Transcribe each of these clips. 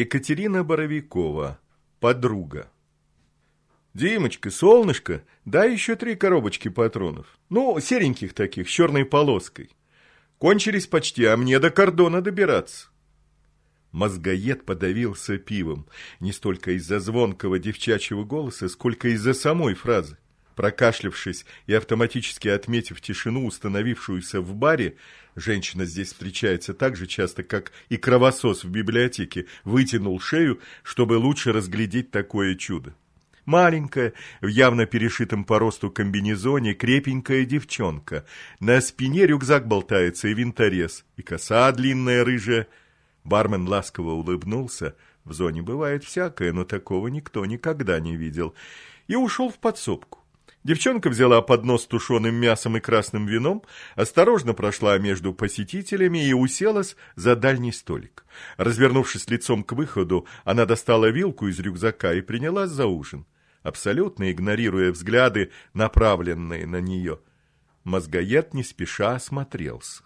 Екатерина Боровикова, подруга. Димочка, солнышко, дай еще три коробочки патронов. Ну, сереньких таких, с черной полоской. Кончились почти, а мне до кордона добираться. Мозгоед подавился пивом, не столько из-за звонкого девчачьего голоса, сколько из-за самой фразы. Прокашлявшись и автоматически отметив тишину, установившуюся в баре, женщина здесь встречается так же часто, как и кровосос в библиотеке, вытянул шею, чтобы лучше разглядеть такое чудо. Маленькая, в явно перешитом по росту комбинезоне, крепенькая девчонка. На спине рюкзак болтается и винторез, и коса длинная рыжая. Бармен ласково улыбнулся. В зоне бывает всякое, но такого никто никогда не видел. И ушел в подсобку. Девчонка взяла поднос с тушеным мясом и красным вином, осторожно прошла между посетителями и уселась за дальний столик. Развернувшись лицом к выходу, она достала вилку из рюкзака и принялась за ужин, абсолютно игнорируя взгляды, направленные на нее. Мозгоед не спеша осмотрелся.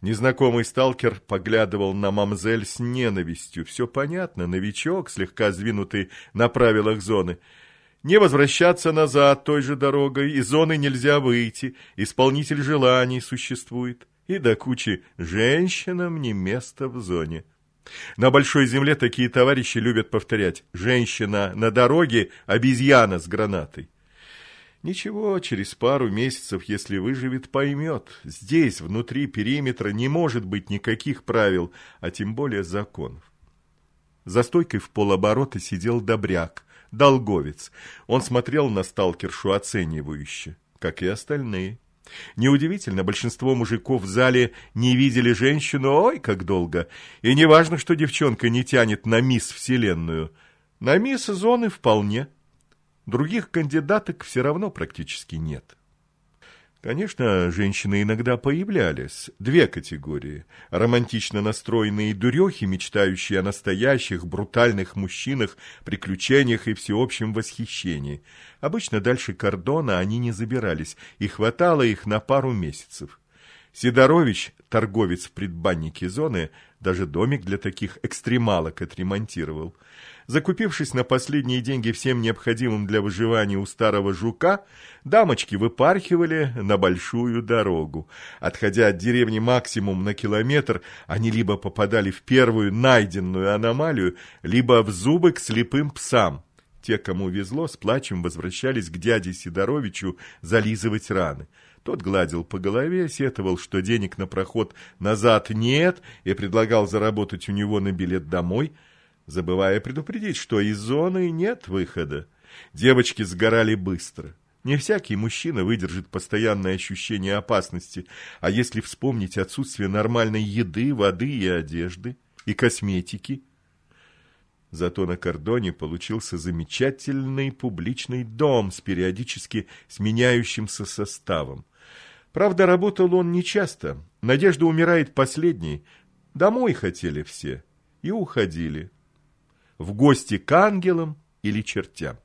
Незнакомый сталкер поглядывал на мамзель с ненавистью. Все понятно, новичок, слегка сдвинутый на правилах зоны — не возвращаться назад той же дорогой, из зоны нельзя выйти, исполнитель желаний существует. И до кучи женщинам не место в зоне. На большой земле такие товарищи любят повторять «женщина на дороге, обезьяна с гранатой». Ничего, через пару месяцев, если выживет, поймет. Здесь, внутри периметра, не может быть никаких правил, а тем более законов. За стойкой в полоборота сидел Добряк, долговец. Он смотрел на сталкершу оценивающе, как и остальные. Неудивительно, большинство мужиков в зале не видели женщину, ой, как долго. И не важно, что девчонка не тянет на мисс Вселенную. На мисс зоны вполне. Других кандидаток все равно практически нет. Конечно, женщины иногда появлялись. Две категории. Романтично настроенные дурехи, мечтающие о настоящих, брутальных мужчинах, приключениях и всеобщем восхищении. Обычно дальше кордона они не забирались, и хватало их на пару месяцев. Сидорович, торговец в предбаннике зоны, даже домик для таких экстремалок отремонтировал. Закупившись на последние деньги всем необходимым для выживания у старого жука, дамочки выпархивали на большую дорогу. Отходя от деревни максимум на километр, они либо попадали в первую найденную аномалию, либо в зубы к слепым псам. Те, кому везло, с плачем возвращались к дяде Сидоровичу зализывать раны. Тот гладил по голове, сетовал, что денег на проход назад нет, и предлагал заработать у него на билет домой, забывая предупредить, что из зоны нет выхода. Девочки сгорали быстро. Не всякий мужчина выдержит постоянное ощущение опасности, а если вспомнить отсутствие нормальной еды, воды и одежды, и косметики. Зато на кордоне получился замечательный публичный дом с периодически сменяющимся составом. Правда, работал он нечасто. Надежда умирает последней. Домой хотели все и уходили. В гости к ангелам или чертям.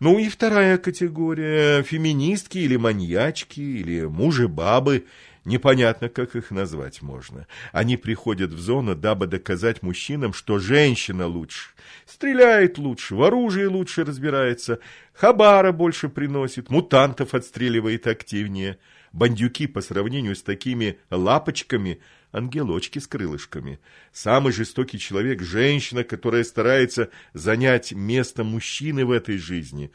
Ну и вторая категория – феминистки или маньячки, или мужи-бабы – Непонятно, как их назвать можно. Они приходят в зону, дабы доказать мужчинам, что женщина лучше. Стреляет лучше, в оружии лучше разбирается, хабара больше приносит, мутантов отстреливает активнее. Бандюки по сравнению с такими лапочками – ангелочки с крылышками. Самый жестокий человек – женщина, которая старается занять место мужчины в этой жизни.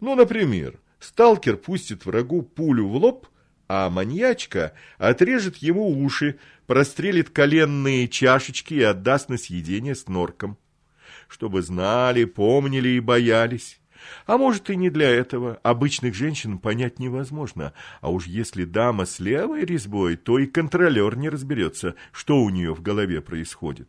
Ну, например, сталкер пустит врагу пулю в лоб – а маньячка отрежет ему уши, прострелит коленные чашечки и отдаст на съедение с норком. Чтобы знали, помнили и боялись. А может и не для этого. Обычных женщин понять невозможно. А уж если дама с левой резьбой, то и контролер не разберется, что у нее в голове происходит.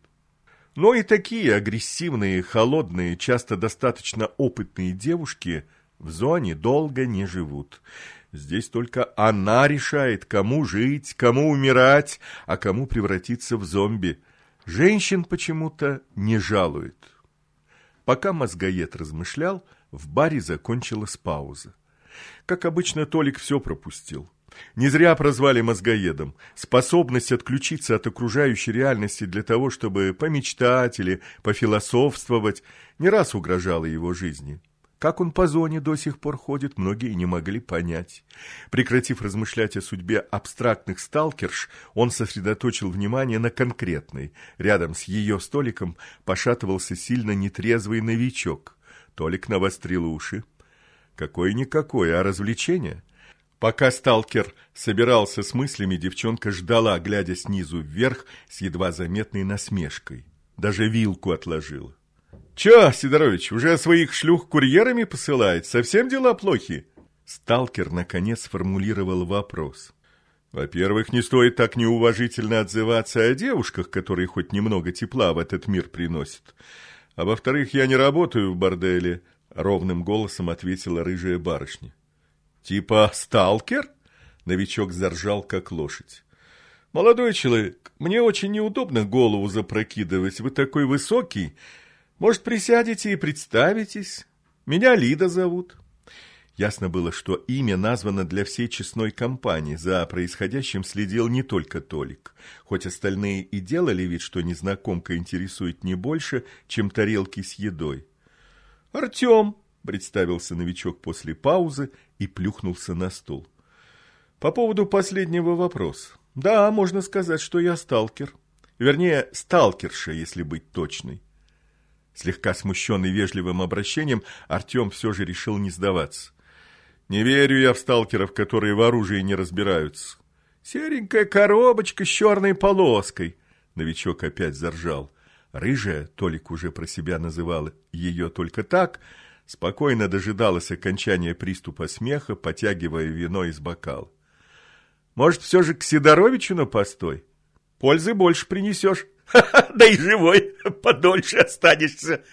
Но и такие агрессивные, холодные, часто достаточно опытные девушки в зоне долго не живут. Здесь только она решает, кому жить, кому умирать, а кому превратиться в зомби. Женщин почему-то не жалует. Пока мозгоед размышлял, в баре закончилась пауза. Как обычно, Толик все пропустил. Не зря прозвали мозгоедом. Способность отключиться от окружающей реальности для того, чтобы помечтать или пофилософствовать, не раз угрожала его жизни. Как он по зоне до сих пор ходит, многие не могли понять. Прекратив размышлять о судьбе абстрактных сталкерш, он сосредоточил внимание на конкретной. Рядом с ее столиком пошатывался сильно нетрезвый новичок. Толик навострил уши. Какое-никакое, а развлечение? Пока сталкер собирался с мыслями, девчонка ждала, глядя снизу вверх с едва заметной насмешкой. Даже вилку отложила. «Чё, Сидорович, уже своих шлюх курьерами посылает? Совсем дела плохи?» Сталкер, наконец, сформулировал вопрос. «Во-первых, не стоит так неуважительно отзываться о девушках, которые хоть немного тепла в этот мир приносят. А во-вторых, я не работаю в борделе», — ровным голосом ответила рыжая барышня. «Типа сталкер?» — новичок заржал, как лошадь. «Молодой человек, мне очень неудобно голову запрокидывать. Вы такой высокий. Может, присядете и представитесь? Меня Лида зовут». Ясно было, что имя названо для всей честной компании. За происходящим следил не только Толик. Хоть остальные и делали вид, что незнакомка интересует не больше, чем тарелки с едой. «Артем», — представился новичок после паузы и плюхнулся на стул. «По поводу последнего вопроса. Да, можно сказать, что я сталкер. Вернее, сталкерша, если быть точной. Слегка смущенный вежливым обращением, Артем все же решил не сдаваться. «Не верю я в сталкеров, которые в оружии не разбираются». «Серенькая коробочка с черной полоской», — новичок опять заржал. Рыжая, Толик уже про себя называл ее только так, спокойно дожидалась окончания приступа смеха, потягивая вино из бокала. «Может, все же к Сидоровичу на постой? Пользы больше принесешь». да и живой подольше останешься.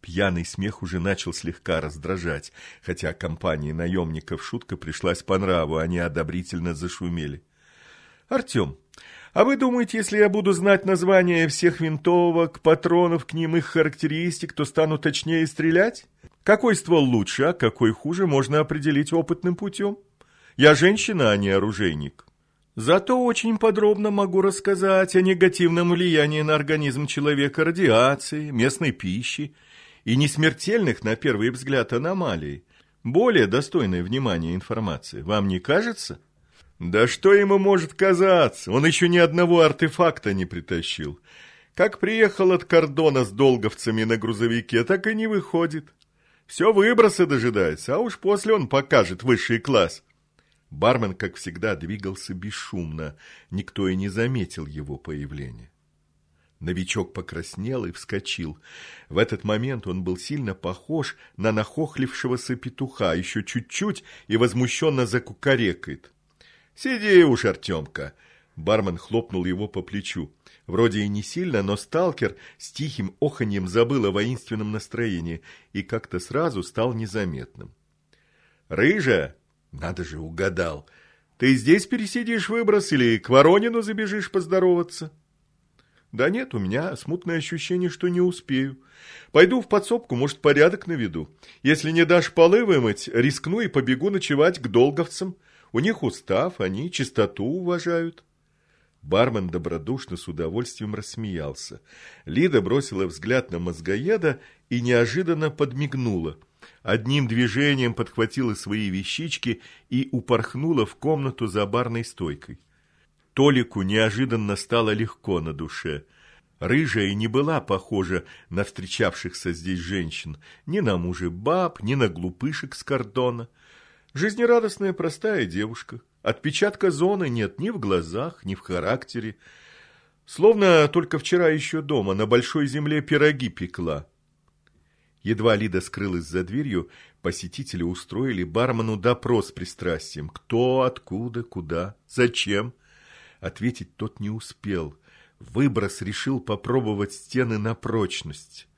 Пьяный смех уже начал слегка раздражать, хотя компании наемников шутка пришлась по нраву, они одобрительно зашумели. «Артем, а вы думаете, если я буду знать название всех винтовок, патронов к ним, их характеристик, то стану точнее стрелять? Какой ствол лучше, а какой хуже, можно определить опытным путем? Я женщина, а не оружейник». Зато очень подробно могу рассказать о негативном влиянии на организм человека радиации, местной пищи и несмертельных, на первый взгляд, аномалий. Более достойной внимания информации. Вам не кажется? Да что ему может казаться? Он еще ни одного артефакта не притащил. Как приехал от кордона с долговцами на грузовике, так и не выходит. Все выбросы дожидается, а уж после он покажет высший класс. Бармен, как всегда, двигался бесшумно, никто и не заметил его появления. Новичок покраснел и вскочил. В этот момент он был сильно похож на нахохлившегося петуха, еще чуть-чуть и возмущенно закукарекает. «Сиди уж, Артемка!» Бармен хлопнул его по плечу. Вроде и не сильно, но сталкер с тихим оханьем забыл о воинственном настроении и как-то сразу стал незаметным. «Рыжая!» Надо же, угадал. Ты здесь пересидишь выброс или к Воронину забежишь поздороваться? Да нет, у меня смутное ощущение, что не успею. Пойду в подсобку, может, порядок наведу. Если не дашь полы вымыть, рискну и побегу ночевать к долговцам. У них устав, они чистоту уважают. Бармен добродушно с удовольствием рассмеялся. Лида бросила взгляд на мозгоеда и неожиданно подмигнула одним движением подхватила свои вещички и упорхнула в комнату за барной стойкой. Толику неожиданно стало легко на душе. Рыжая не была похожа на встречавшихся здесь женщин, ни на мужа-баб, ни на глупышек с кордона. Жизнерадостная простая девушка. Отпечатка зоны нет ни в глазах, ни в характере. Словно только вчера еще дома на большой земле пироги пекла. Едва Лида скрылась за дверью, посетители устроили бармену допрос пристрастием. Кто, откуда, куда, зачем? Ответить тот не успел. Выброс решил попробовать стены на прочность.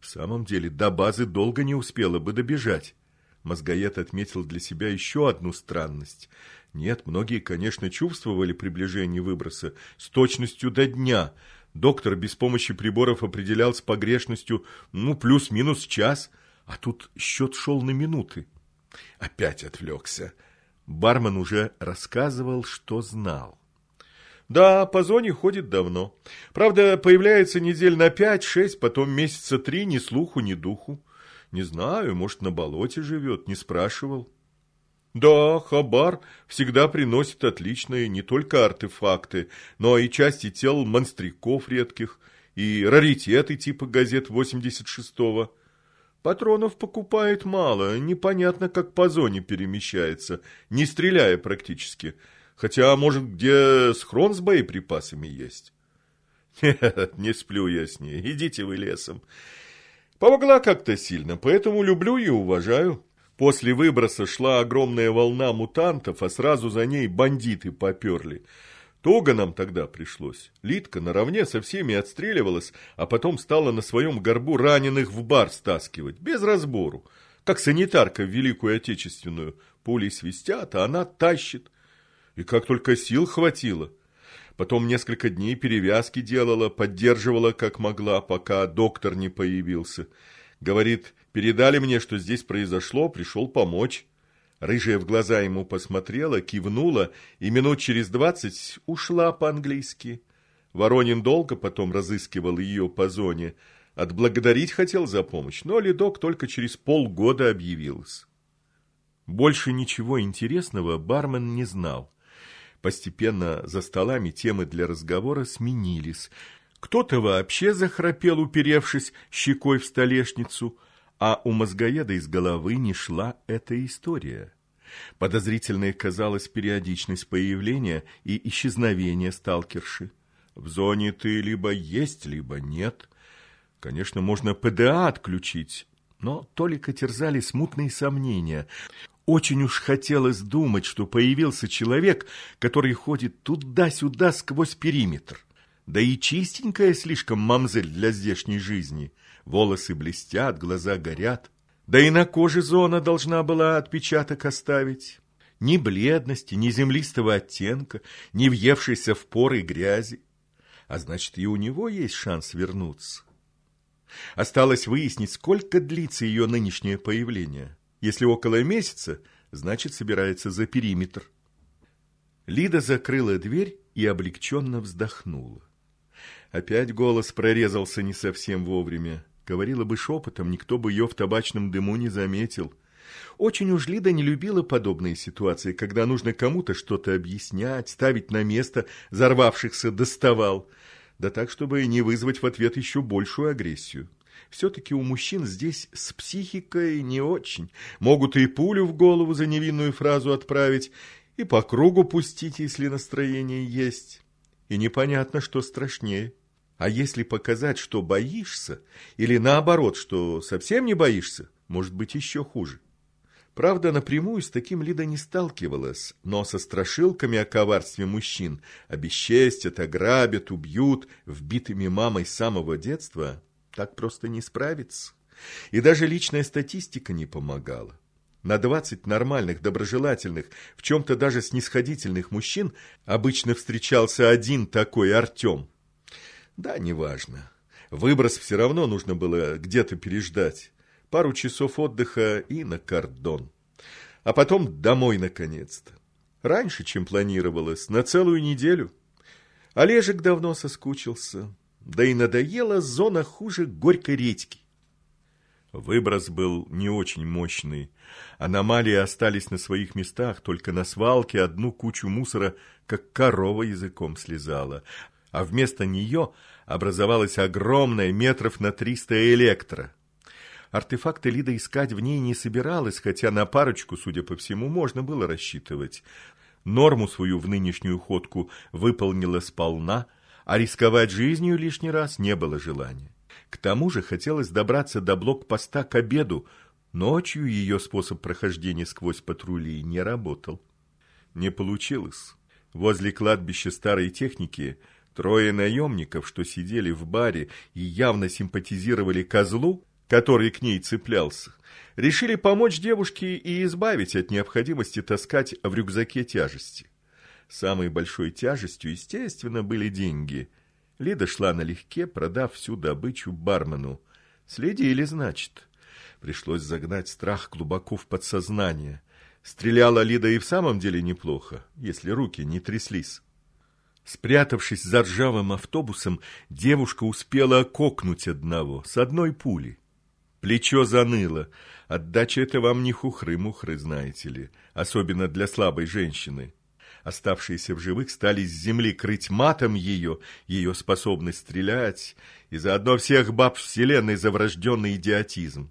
В самом деле, до базы долго не успела бы добежать. Мозгоед отметил для себя еще одну странность. Нет, многие, конечно, чувствовали приближение выброса с точностью до дня – Доктор без помощи приборов определял с погрешностью, ну, плюс-минус час, а тут счет шел на минуты. Опять отвлекся. Бармен уже рассказывал, что знал. Да, по зоне ходит давно. Правда, появляется недель на пять-шесть, потом месяца три, ни слуху, ни духу. Не знаю, может, на болоте живет, не спрашивал. Да, Хабар всегда приносит отличные не только артефакты, но и части тел монстряков редких, и раритеты типа газет 86-го. Патронов покупает мало, непонятно, как по зоне перемещается, не стреляя практически – Хотя, может, где схрон с боеприпасами есть? Нет, не сплю я с ней. Идите вы лесом. Помогла как-то сильно, поэтому люблю и уважаю. После выброса шла огромная волна мутантов, а сразу за ней бандиты поперли. Туго нам тогда пришлось. Литка наравне со всеми отстреливалась, а потом стала на своем горбу раненых в бар стаскивать, без разбору. Как санитарка в Великую Отечественную. Пули свистят, а она тащит. И как только сил хватило. Потом несколько дней перевязки делала, поддерживала как могла, пока доктор не появился. Говорит, передали мне, что здесь произошло, пришел помочь. Рыжая в глаза ему посмотрела, кивнула и минут через двадцать ушла по-английски. Воронин долго потом разыскивал ее по зоне. Отблагодарить хотел за помощь, но ледок только через полгода объявился. Больше ничего интересного бармен не знал. Постепенно за столами темы для разговора сменились. Кто-то вообще захрапел, уперевшись щекой в столешницу, а у мозгоеда из головы не шла эта история. Подозрительной казалась периодичность появления и исчезновения сталкерши. В зоне ты либо есть, либо нет. Конечно, можно ПДА отключить, но Толика терзали смутные сомнения. Очень уж хотелось думать, что появился человек, который ходит туда-сюда сквозь периметр. Да и чистенькая слишком мамзель для здешней жизни. Волосы блестят, глаза горят. Да и на коже зона должна была отпечаток оставить. Ни бледности, ни землистого оттенка, ни въевшейся в поры грязи. А значит, и у него есть шанс вернуться. Осталось выяснить, сколько длится ее нынешнее появление. Если около месяца, значит, собирается за периметр. Лида закрыла дверь и облегченно вздохнула. Опять голос прорезался не совсем вовремя. Говорила бы шепотом, никто бы ее в табачном дыму не заметил. Очень уж Лида не любила подобные ситуации, когда нужно кому-то что-то объяснять, ставить на место взорвавшихся доставал. Да так, чтобы не вызвать в ответ еще большую агрессию. Все-таки у мужчин здесь с психикой не очень. Могут и пулю в голову за невинную фразу отправить, и по кругу пустить, если настроение есть. И непонятно, что страшнее. А если показать, что боишься, или наоборот, что совсем не боишься, может быть еще хуже. Правда, напрямую с таким Лида не сталкивалась, но со страшилками о коварстве мужчин обесчестят, ограбят, убьют, вбитыми мамой с самого детства так просто не справиться. И даже личная статистика не помогала. На 20 нормальных, доброжелательных, в чем-то даже снисходительных мужчин обычно встречался один такой Артем. Да, неважно. Выброс все равно нужно было где-то переждать. Пару часов отдыха и на кордон. А потом домой наконец-то. Раньше, чем планировалось, на целую неделю. Олежек давно соскучился. Да и надоела зона хуже горькой редьки. Выброс был не очень мощный. Аномалии остались на своих местах, только на свалке одну кучу мусора, как корова языком слезала. А вместо нее образовалась огромная метров на триста электро. Артефакты Лида искать в ней не собиралась, хотя на парочку, судя по всему, можно было рассчитывать. Норму свою в нынешнюю ходку выполнила сполна – а рисковать жизнью лишний раз не было желания. К тому же хотелось добраться до блокпоста к обеду. Ночью ее способ прохождения сквозь патрули не работал. Не получилось. Возле кладбища старой техники трое наемников, что сидели в баре и явно симпатизировали козлу, который к ней цеплялся, решили помочь девушке и избавить от необходимости таскать в рюкзаке тяжести. Самой большой тяжестью, естественно, были деньги. Лида шла налегке, продав всю добычу бармену. Следили, значит. Пришлось загнать страх глубоко в подсознание. Стреляла Лида и в самом деле неплохо, если руки не тряслись. Спрятавшись за ржавым автобусом, девушка успела кокнуть одного с одной пули. Плечо заныло. Отдача это вам не хухры-мухры, знаете ли, особенно для слабой женщины. Оставшиеся в живых стали с земли крыть матом ее, ее способность стрелять, и заодно всех баб вселенной за врожденный идиотизм.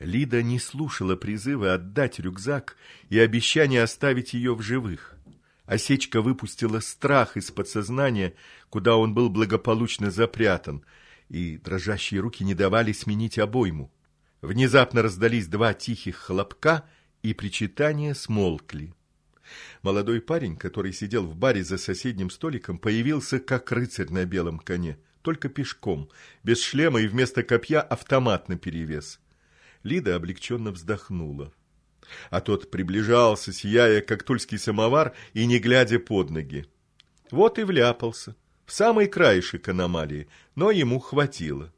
Лида не слушала призывы отдать рюкзак и обещания оставить ее в живых. Осечка выпустила страх из подсознания, куда он был благополучно запрятан, и дрожащие руки не давали сменить обойму. Внезапно раздались два тихих хлопка, и причитания смолкли. Молодой парень, который сидел в баре за соседним столиком, появился как рыцарь на белом коне, только пешком, без шлема и вместо копья автомат наперевес. Лида облегченно вздохнула. А тот приближался, сияя, как тульский самовар, и не глядя под ноги. Вот и вляпался, в самый краешек аномалии, но ему хватило.